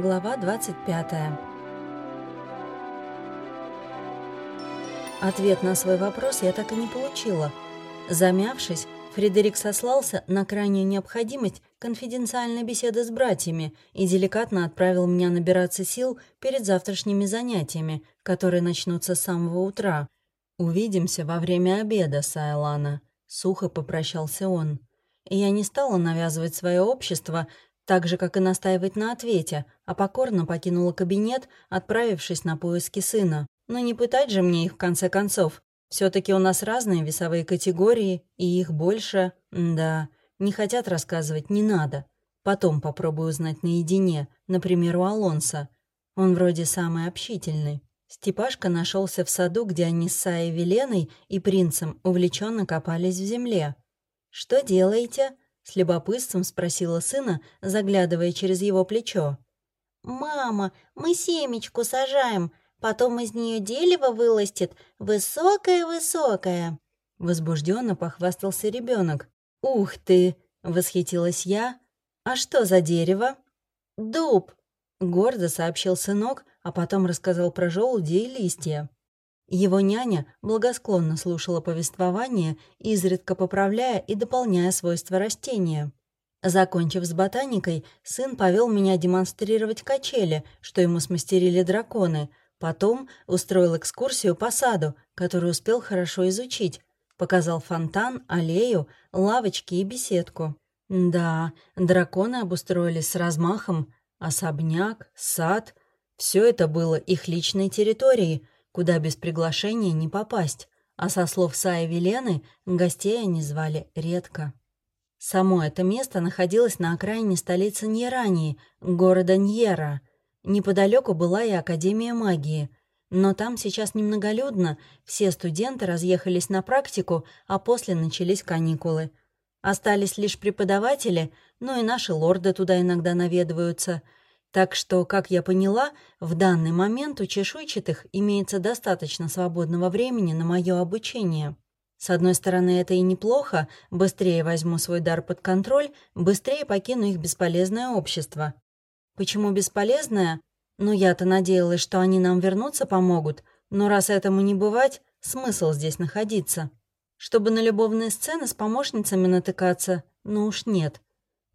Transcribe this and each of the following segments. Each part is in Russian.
Глава 25. Ответ на свой вопрос я так и не получила. Замявшись, Фредерик сослался на крайнюю необходимость конфиденциальной беседы с братьями и деликатно отправил меня набираться сил перед завтрашними занятиями, которые начнутся с самого утра. «Увидимся во время обеда, Сайлана», — сухо попрощался он. Я не стала навязывать свое общество, так же, как и настаивать на ответе, а покорно покинула кабинет, отправившись на поиски сына. Но не пытать же мне их в конце концов. все таки у нас разные весовые категории, и их больше. Да, не хотят рассказывать, не надо. Потом попробую узнать наедине, например, у Алонса. Он вроде самый общительный. Степашка нашелся в саду, где они с Саей Веленой и принцем увлеченно копались в земле. «Что делаете?» С любопытством спросила сына, заглядывая через его плечо. «Мама, мы семечку сажаем, потом из нее дерево выластет, высокое-высокое». Возбужденно похвастался ребенок. «Ух ты!» — восхитилась я. «А что за дерево?» «Дуб», — гордо сообщил сынок, а потом рассказал про желуди и листья. Его няня благосклонно слушала повествование, изредка поправляя и дополняя свойства растения. Закончив с ботаникой, сын повел меня демонстрировать качели, что ему смастерили драконы. Потом устроил экскурсию по саду, который успел хорошо изучить. Показал фонтан, аллею, лавочки и беседку. Да, драконы обустроились с размахом. Особняк, сад — все это было их личной территорией — куда без приглашения не попасть, а со слов Саи Велены гостей они звали редко. Само это место находилось на окраине столицы Ньерании, города Ньера. Неподалеку была и Академия магии. Но там сейчас немноголюдно, все студенты разъехались на практику, а после начались каникулы. Остались лишь преподаватели, ну и наши лорды туда иногда наведываются — так что, как я поняла, в данный момент у чешуйчатых имеется достаточно свободного времени на мое обучение. С одной стороны, это и неплохо, быстрее возьму свой дар под контроль, быстрее покину их бесполезное общество. Почему бесполезное? Ну, я-то надеялась, что они нам вернуться помогут, но раз этому не бывать, смысл здесь находиться. Чтобы на любовные сцены с помощницами натыкаться, ну уж нет.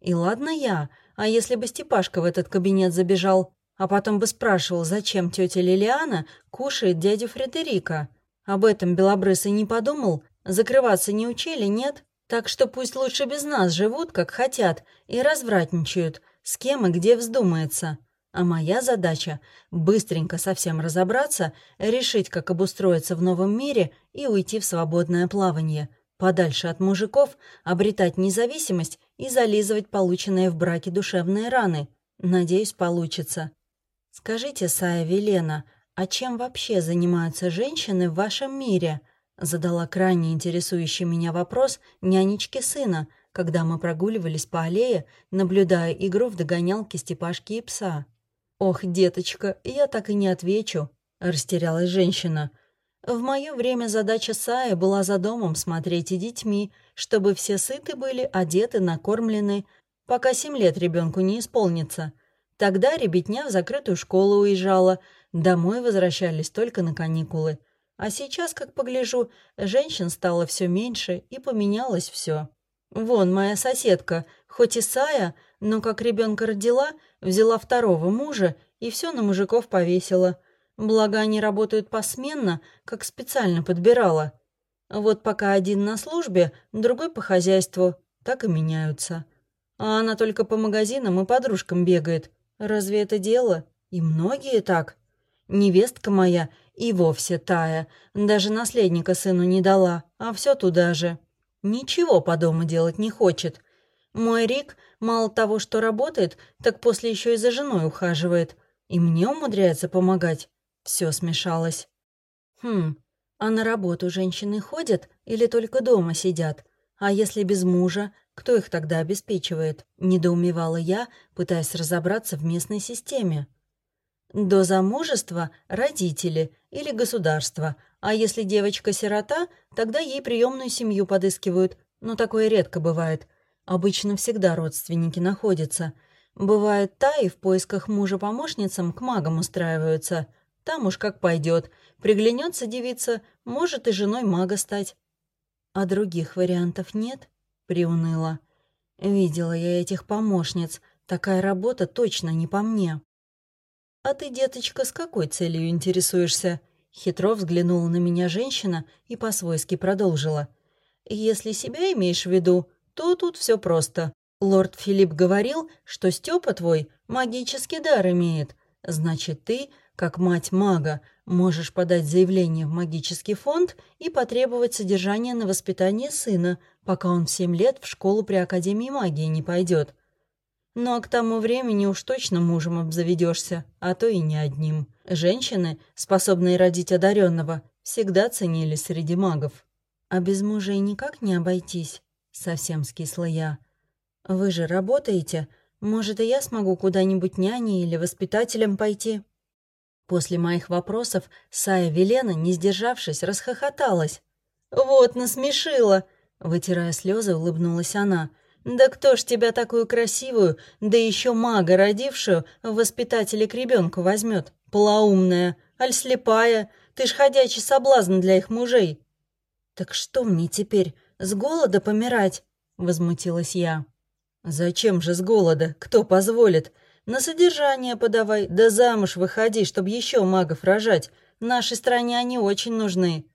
И ладно я, а если бы Степашка в этот кабинет забежал, а потом бы спрашивал, зачем тетя Лилиана кушает дядю Фредерика? Об этом Белобрысый не подумал, закрываться не учили, нет? Так что пусть лучше без нас живут, как хотят, и развратничают, с кем и где вздумается. А моя задача — быстренько совсем разобраться, решить, как обустроиться в новом мире и уйти в свободное плавание — подальше от мужиков, обретать независимость и зализывать полученные в браке душевные раны. Надеюсь, получится. Скажите, Сая Велена, а чем вообще занимаются женщины в вашем мире? Задала крайне интересующий меня вопрос нянечки сына, когда мы прогуливались по аллее, наблюдая игру в догонялки Степашки и пса. «Ох, деточка, я так и не отвечу», — растерялась женщина — в мое время задача Саи была за домом смотреть и детьми, чтобы все сыты были, одеты, накормлены, пока семь лет ребенку не исполнится. Тогда ребятня в закрытую школу уезжала, домой возвращались только на каникулы. А сейчас, как погляжу, женщин стало все меньше и поменялось все. Вон моя соседка, хоть и Сая, но как ребенка родила, взяла второго мужа и все на мужиков повесила. Благо, они работают посменно, как специально подбирала. Вот пока один на службе, другой по хозяйству, так и меняются. А она только по магазинам и подружкам бегает. Разве это дело? И многие так. Невестка моя и вовсе тая, даже наследника сыну не дала, а все туда же. Ничего по дому делать не хочет. Мой Рик мало того, что работает, так после еще и за женой ухаживает. И мне умудряется помогать. Все смешалось. Хм, а на работу женщины ходят или только дома сидят? А если без мужа, кто их тогда обеспечивает? Недоумевала я, пытаясь разобраться в местной системе. До замужества — родители или государство, а если девочка-сирота, тогда ей приемную семью подыскивают, но такое редко бывает. Обычно всегда родственники находятся. Бывает, та и в поисках мужа-помощницам к магам устраиваются. Там уж как пойдет. Приглянется девица, может и женой мага стать. А других вариантов нет? Приуныла. Видела я этих помощниц. Такая работа точно не по мне. «А ты, деточка, с какой целью интересуешься?» Хитро взглянула на меня женщина и по-свойски продолжила. «Если себя имеешь в виду, то тут все просто. Лорд Филипп говорил, что Степа твой магический дар имеет. Значит, ты, как мать мага, можешь подать заявление в магический фонд и потребовать содержания на воспитание сына, пока он в семь лет в школу при Академии магии не пойдет. Ну а к тому времени уж точно мужем обзаведешься, а то и не одним. Женщины, способные родить одаренного, всегда ценились среди магов. А без мужей никак не обойтись, совсем скисла я. Вы же работаете, может, и я смогу куда-нибудь няней или воспитателем пойти? После моих вопросов Сая Велена, не сдержавшись, расхохоталась. «Вот насмешила!» Вытирая слезы, улыбнулась она – да кто ж тебя такую красивую, да еще мага родившую, в воспитателе к ребенку возьмет? Полоумная, аль слепая, ты ж ходячий соблазн для их мужей. Так что мне теперь, с голода помирать? Возмутилась я. Зачем же с голода? Кто позволит? На содержание подавай, да замуж выходи, чтобы еще магов рожать. Нашей стране они очень нужны.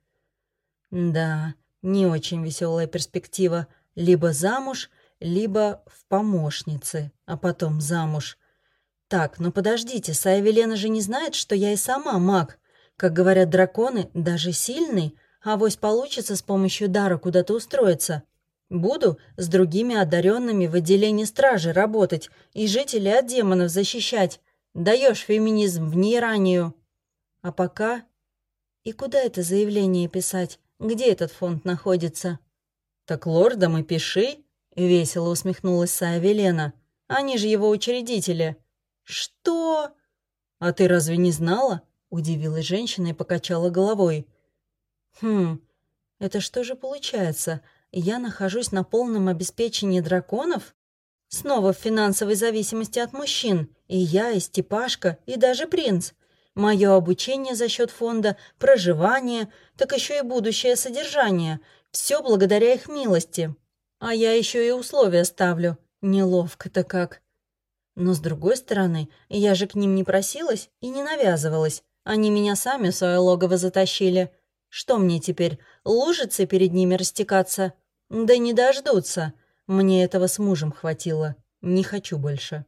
Да, не очень веселая перспектива. Либо замуж, либо в помощнице, а потом замуж. Так, ну подождите, Сая же не знает, что я и сама маг. Как говорят драконы, даже сильный, а вось получится с помощью дара куда-то устроиться. Буду с другими одаренными в отделении стражи работать и жителей от демонов защищать. Даешь феминизм в нейранию. А пока... И куда это заявление писать? Где этот фонд находится? Так лордам и пиши, Весело усмехнулась Сая Велена. «Они же его учредители». «Что?» «А ты разве не знала?» Удивилась женщина и покачала головой. «Хм, это что же получается? Я нахожусь на полном обеспечении драконов? Снова в финансовой зависимости от мужчин. И я, и Степашка, и даже принц. Мое обучение за счет фонда, проживание, так еще и будущее содержание. Все благодаря их милости. А я еще и условия ставлю. Неловко-то как. Но с другой стороны, я же к ним не просилась и не навязывалась. Они меня сами в свое логово затащили. Что мне теперь, лужицы перед ними растекаться? Да не дождутся. Мне этого с мужем хватило. Не хочу больше.